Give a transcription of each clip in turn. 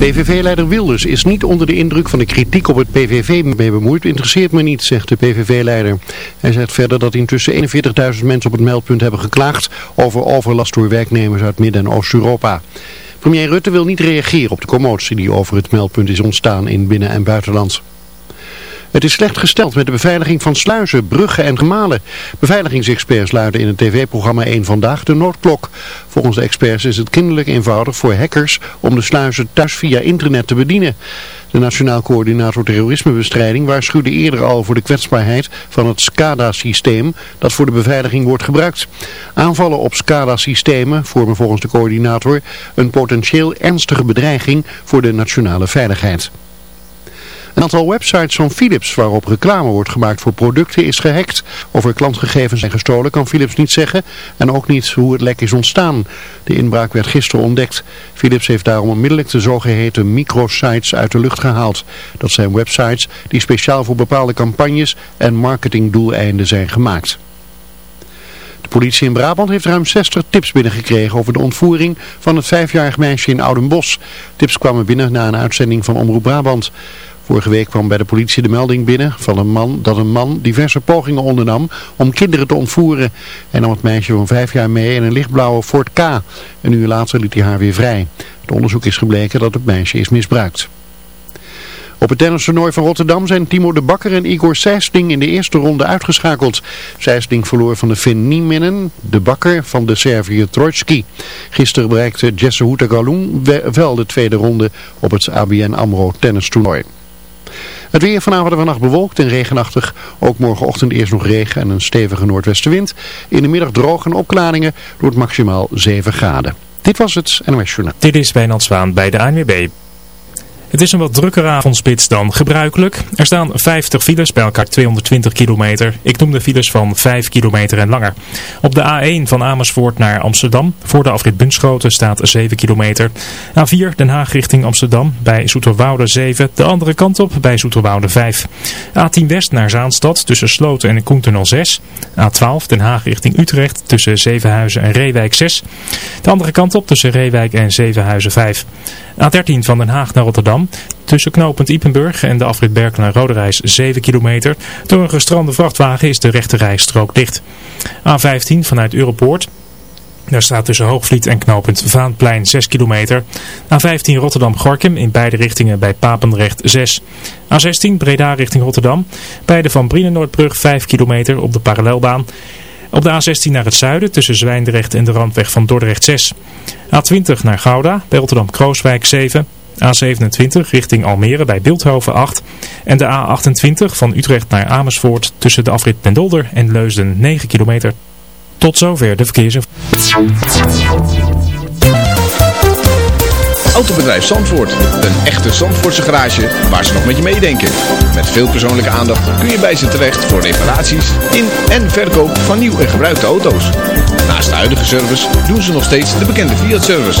PVV-leider Wilders is niet onder de indruk van de kritiek op het PVV mee bemoeid. Interesseert me niet, zegt de PVV-leider. Hij zegt verder dat intussen 41.000 mensen op het meldpunt hebben geklaagd over overlast door werknemers uit Midden- en Oost-Europa. Premier Rutte wil niet reageren op de commotie die over het meldpunt is ontstaan in binnen- en buitenland. Het is slecht gesteld met de beveiliging van sluizen, bruggen en gemalen. Beveiligingsexperts luiden in het tv-programma 1 Vandaag de noodklok. Volgens de experts is het kinderlijk eenvoudig voor hackers om de sluizen thuis via internet te bedienen. De Nationaal Coördinator Terrorismebestrijding waarschuwde eerder al voor de kwetsbaarheid van het SCADA-systeem dat voor de beveiliging wordt gebruikt. Aanvallen op SCADA-systemen vormen volgens de coördinator een potentieel ernstige bedreiging voor de nationale veiligheid. Een aantal websites van Philips waarop reclame wordt gemaakt voor producten is gehackt. Of er klantgegevens zijn gestolen kan Philips niet zeggen en ook niet hoe het lek is ontstaan. De inbraak werd gisteren ontdekt. Philips heeft daarom onmiddellijk de zogeheten microsites uit de lucht gehaald. Dat zijn websites die speciaal voor bepaalde campagnes en marketingdoeleinden zijn gemaakt. De politie in Brabant heeft ruim 60 tips binnengekregen over de ontvoering van het vijfjarig meisje in Oudenbos. Tips kwamen binnen na een uitzending van Omroep Brabant. Vorige week kwam bij de politie de melding binnen van een man dat een man diverse pogingen ondernam om kinderen te ontvoeren. Hij nam het meisje van vijf jaar mee in een lichtblauwe Ford K. Een uur later liet hij haar weer vrij. Het onderzoek is gebleken dat het meisje is misbruikt. Op het tennistoernooi van Rotterdam zijn Timo de Bakker en Igor Sijsling in de eerste ronde uitgeschakeld. Sijsling verloor van de Finn Nieminen, de Bakker van de Serviër Trojski. Gisteren bereikte Jesse Houtagalung wel de tweede ronde op het ABN AMRO tennistoernooi. Het weer vanavond en vannacht bewolkt en regenachtig. Ook morgenochtend eerst nog regen en een stevige noordwestenwind. In de middag droog en opklaringen door het maximaal 7 graden. Dit was het NOS Journaal. Dit is Wijnand Zwaan bij de ANWB. Het is een wat drukkere avondspits dan gebruikelijk. Er staan 50 files, bij elkaar 220 kilometer. Ik noem de files van 5 kilometer en langer. Op de A1 van Amersfoort naar Amsterdam, voor de afrit Bunschoten, staat 7 kilometer. A4 Den Haag richting Amsterdam, bij Zoeterwoude 7. De andere kant op, bij Zoeterwoude 5. A10 West naar Zaanstad, tussen Sloten en Koentunnel 6. A12 Den Haag richting Utrecht, tussen Zevenhuizen en Reewijk 6. De andere kant op, tussen Reewijk en Zevenhuizen 5. A13 van Den Haag naar Rotterdam. Tussen knooppunt Ipenburg en de afrit Berkel naar Roderijs 7 kilometer. Door een gestrande vrachtwagen is de rechte rijstrook dicht. A15 vanuit Europoort. Daar staat tussen Hoogvliet en knooppunt Vaanplein 6 kilometer. A15 Rotterdam-Gorkum in beide richtingen bij Papendrecht 6. A16 Breda richting Rotterdam. Bij de Van Brienenoordbrug 5 kilometer op de parallelbaan. Op de A16 naar het zuiden tussen Zwijndrecht en de randweg van Dordrecht 6. A20 naar Gouda bij Rotterdam-Krooswijk 7. A27 richting Almere bij Beeldhoven 8. En de A28 van Utrecht naar Amersfoort tussen de afrit Pendolder en Leusden 9 kilometer. Tot zover de verkeersinformatie. Autobedrijf Zandvoort. Een echte Zandvoortse garage waar ze nog met je meedenken. Met veel persoonlijke aandacht kun je bij ze terecht voor reparaties in en verkoop van nieuw en gebruikte auto's. Naast de huidige service doen ze nog steeds de bekende Fiat-service.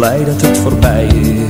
Blij dat het voorbij is.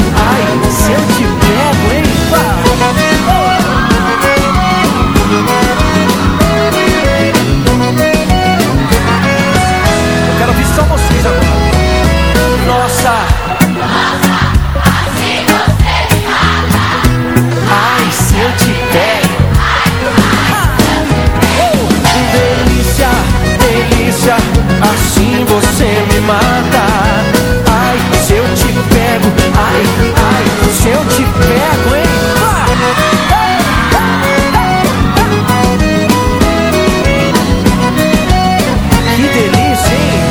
ai, ai, se eu te pego, hein? Que delícia, hein?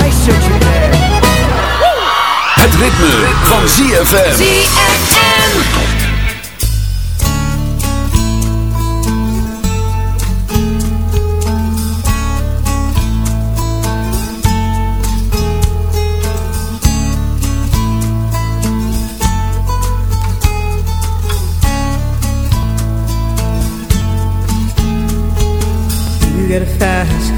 Ai, se eu te pego Het ritme van ZFM. ZFM.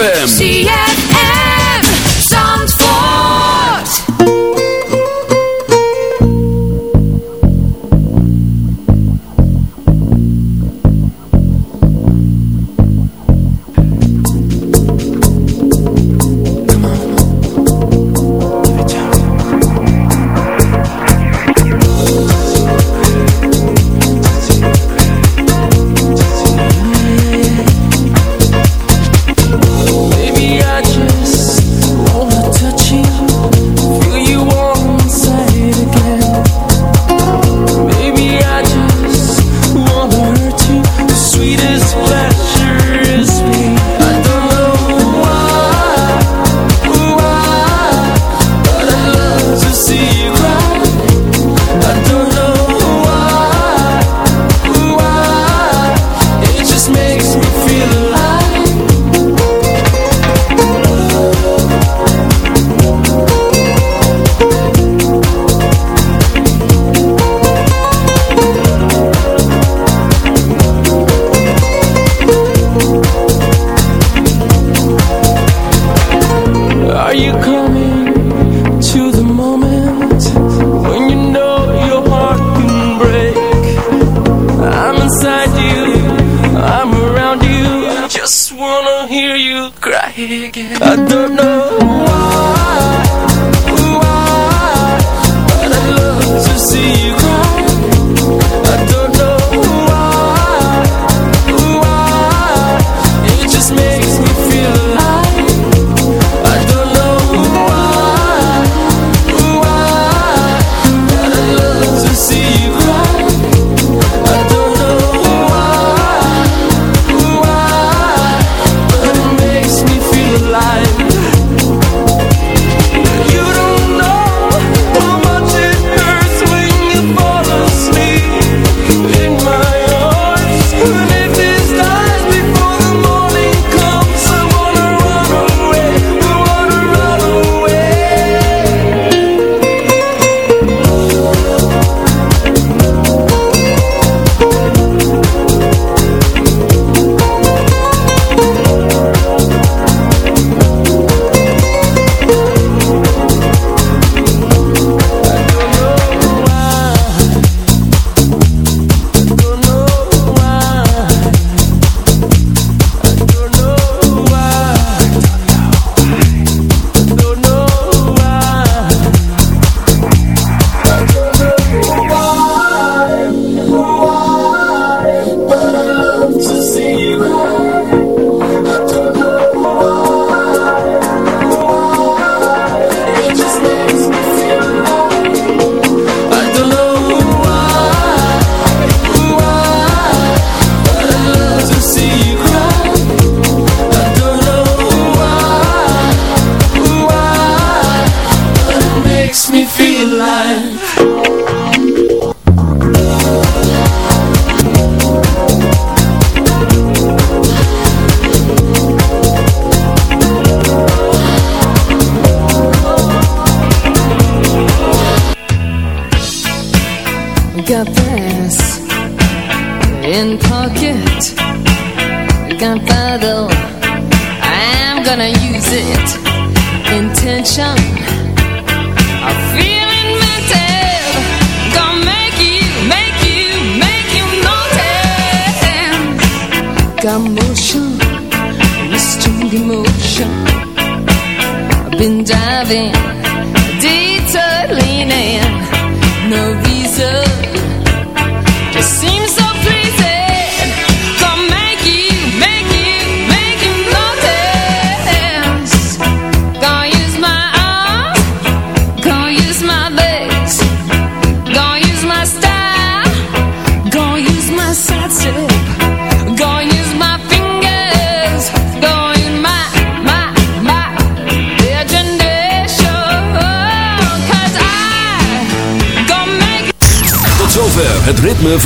ZFM.